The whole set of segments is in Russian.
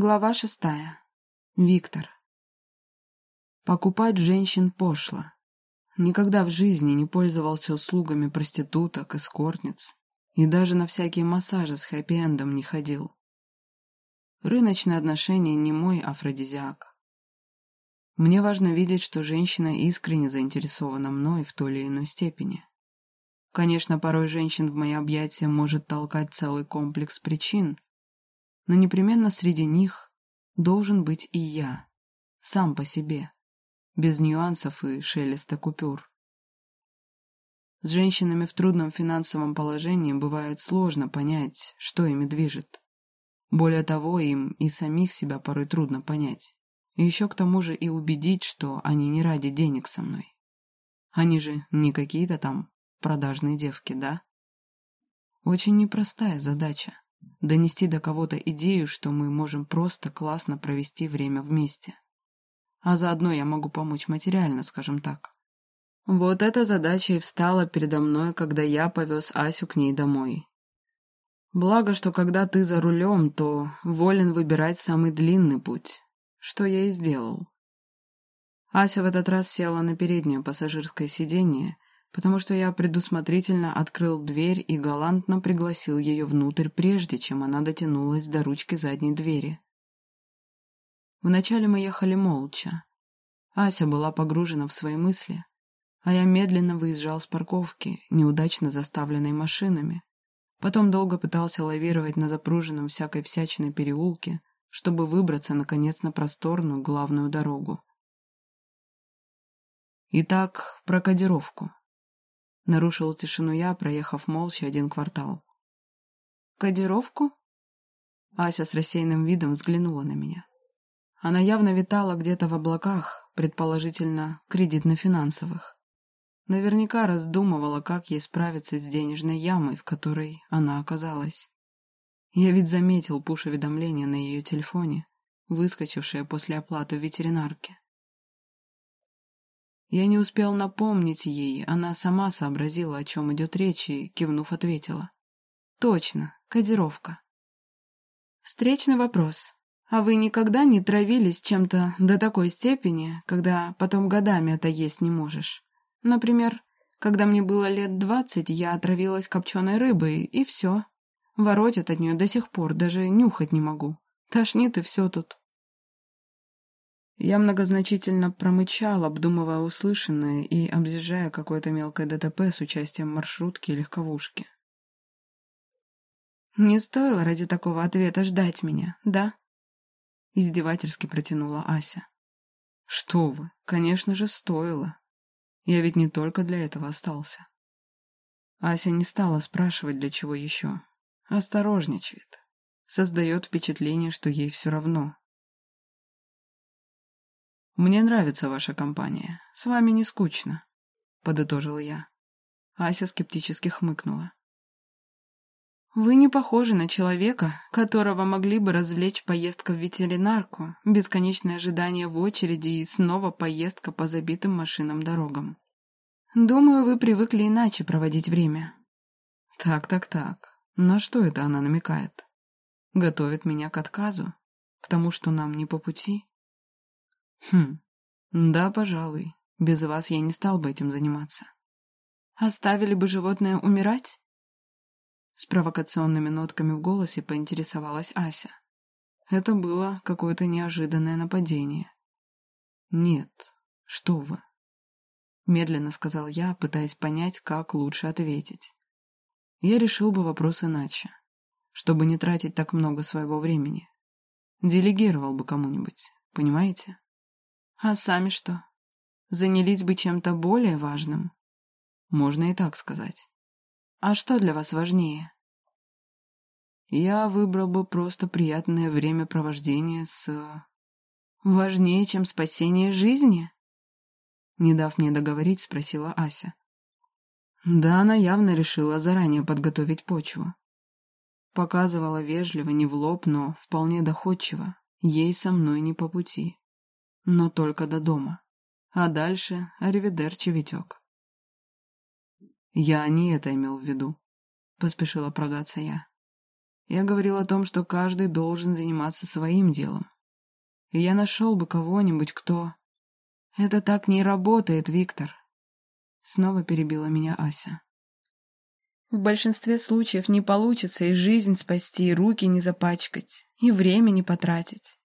Глава шестая. Виктор. Покупать женщин пошло. Никогда в жизни не пользовался услугами проституток, эскортниц и даже на всякие массажи с хэппи-эндом не ходил. Рыночные отношения не мой афродизиак. Мне важно видеть, что женщина искренне заинтересована мной в той или иной степени. Конечно, порой женщин в мои объятия может толкать целый комплекс причин, но непременно среди них должен быть и я, сам по себе, без нюансов и шелеста купюр. С женщинами в трудном финансовом положении бывает сложно понять, что ими движет. Более того, им и самих себя порой трудно понять. И еще к тому же и убедить, что они не ради денег со мной. Они же не какие-то там продажные девки, да? Очень непростая задача — донести до кого-то идею, что мы можем просто классно провести время вместе. А заодно я могу помочь материально, скажем так. Вот эта задача и встала передо мной, когда я повез Асю к ней домой. Благо, что когда ты за рулем, то волен выбирать самый длинный путь, что я и сделал. Ася в этот раз села на переднее пассажирское сиденье, потому что я предусмотрительно открыл дверь и галантно пригласил ее внутрь, прежде чем она дотянулась до ручки задней двери. Вначале мы ехали молча. Ася была погружена в свои мысли, а я медленно выезжал с парковки, неудачно заставленной машинами. Потом долго пытался лавировать на запруженном всякой всячиной переулке, чтобы выбраться, наконец, на просторную главную дорогу. Итак, про кодировку. Нарушил тишину я, проехав молча один квартал. «Кодировку?» Ася с рассеянным видом взглянула на меня. Она явно витала где-то в облаках, предположительно, кредитно-финансовых. Наверняка раздумывала, как ей справиться с денежной ямой, в которой она оказалась. Я ведь заметил пуш-уведомление на ее телефоне, выскочившее после оплаты в ветеринарке. Я не успел напомнить ей, она сама сообразила, о чем идет речь, и, кивнув, ответила. «Точно, кодировка». «Встречный вопрос. А вы никогда не травились чем-то до такой степени, когда потом годами это есть не можешь? Например, когда мне было лет двадцать, я отравилась копченой рыбой, и все. Воротит от нее до сих пор, даже нюхать не могу. Тошнит и все тут». Я многозначительно промычал, обдумывая услышанное и объезжая какое-то мелкое ДТП с участием маршрутки и легковушки. «Не стоило ради такого ответа ждать меня, да?» Издевательски протянула Ася. «Что вы, конечно же, стоило. Я ведь не только для этого остался». Ася не стала спрашивать, для чего еще. Осторожничает. Создает впечатление, что ей все равно, «Мне нравится ваша компания. С вами не скучно», — подытожил я. Ася скептически хмыкнула. «Вы не похожи на человека, которого могли бы развлечь поездка в ветеринарку, бесконечное ожидание в очереди и снова поездка по забитым машинам дорогам. Думаю, вы привыкли иначе проводить время». «Так-так-так. На что это она намекает? Готовит меня к отказу? К тому, что нам не по пути?» Хм, да, пожалуй. Без вас я не стал бы этим заниматься. Оставили бы животное умирать? С провокационными нотками в голосе поинтересовалась Ася. Это было какое-то неожиданное нападение. Нет, что вы. Медленно сказал я, пытаясь понять, как лучше ответить. Я решил бы вопрос иначе, чтобы не тратить так много своего времени. Делегировал бы кому-нибудь, понимаете? А сами что? Занялись бы чем-то более важным? Можно и так сказать. А что для вас важнее? Я выбрал бы просто приятное времяпровождение с... Важнее, чем спасение жизни? Не дав мне договорить, спросила Ася. Да, она явно решила заранее подготовить почву. Показывала вежливо, не в лоб, но вполне доходчиво. Ей со мной не по пути но только до дома. А дальше аривидерчи, Витек. Я не это имел в виду, поспешила оправдаться я. Я говорил о том, что каждый должен заниматься своим делом. И я нашел бы кого-нибудь, кто... Это так не работает, Виктор. Снова перебила меня Ася. В большинстве случаев не получится и жизнь спасти, и руки не запачкать, и время не потратить.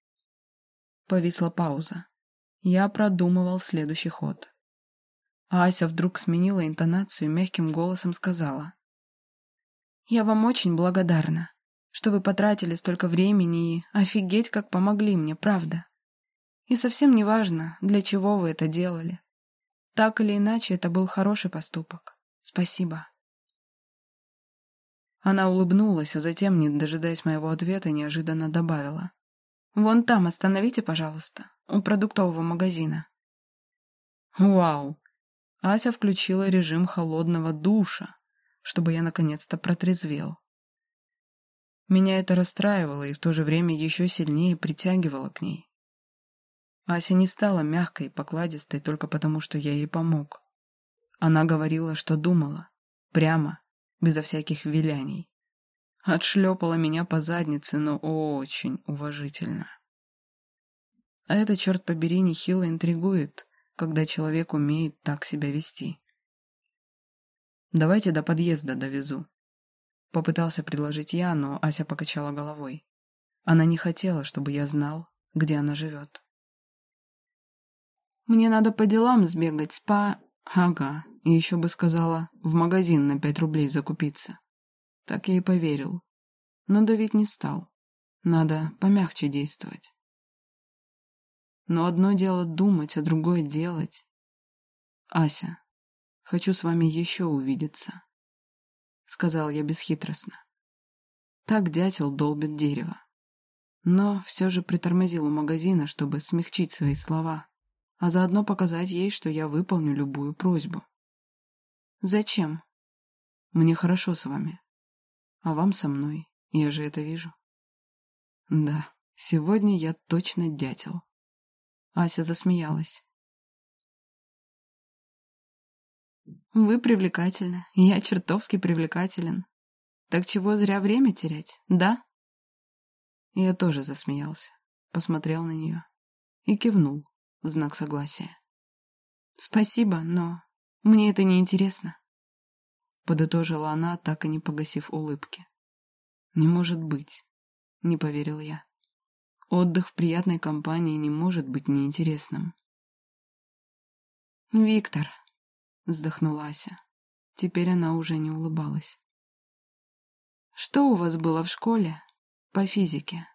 Повисла пауза. Я продумывал следующий ход. Ася вдруг сменила интонацию и мягким голосом сказала. «Я вам очень благодарна что вы потратили столько времени и офигеть, как помогли мне, правда. И совсем не важно, для чего вы это делали. Так или иначе, это был хороший поступок. Спасибо. Она улыбнулась, а затем, не дожидаясь моего ответа, неожиданно добавила. «Вон там остановите, пожалуйста, у продуктового магазина». «Вау!» Ася включила режим холодного душа, чтобы я наконец-то протрезвел. Меня это расстраивало и в то же время еще сильнее притягивало к ней. Ася не стала мягкой и покладистой только потому, что я ей помог. Она говорила, что думала, прямо, безо всяких виляний. Отшлепала меня по заднице, но очень уважительно. А это, черт побери, нехило интригует, когда человек умеет так себя вести. «Давайте до подъезда довезу», Попытался предложить я, но Ася покачала головой. Она не хотела, чтобы я знал, где она живет. «Мне надо по делам сбегать, спа...» «Ага, и еще бы сказала, в магазин на пять рублей закупиться». Так я и поверил. Но давить не стал. Надо помягче действовать. Но одно дело думать, а другое делать. Ася, хочу с вами еще увидеться. — сказал я бесхитростно. Так дятел долбит дерево. Но все же притормозил у магазина, чтобы смягчить свои слова, а заодно показать ей, что я выполню любую просьбу. «Зачем?» «Мне хорошо с вами. А вам со мной. Я же это вижу». «Да, сегодня я точно дятел». Ася засмеялась. Вы привлекательны, я чертовски привлекателен. Так чего зря время терять, да? Я тоже засмеялся, посмотрел на нее и кивнул в знак согласия. Спасибо, но мне это не интересно. Подытожила она, так и не погасив улыбки. Не может быть, не поверил я. Отдых в приятной компании не может быть неинтересным. Виктор, вздохнула Ася. Теперь она уже не улыбалась. «Что у вас было в школе по физике?»